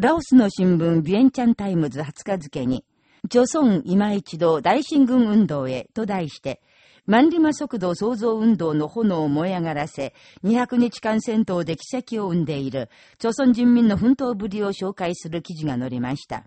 ラオスの新聞ビエンチャンタイムズ20日付に、朝鮮今一度大進軍運動へと題して、万里馬速度創造運動の炎を燃え上がらせ、200日間戦闘で奇跡を生んでいる、朝鮮人民の奮闘ぶりを紹介する記事が載りました。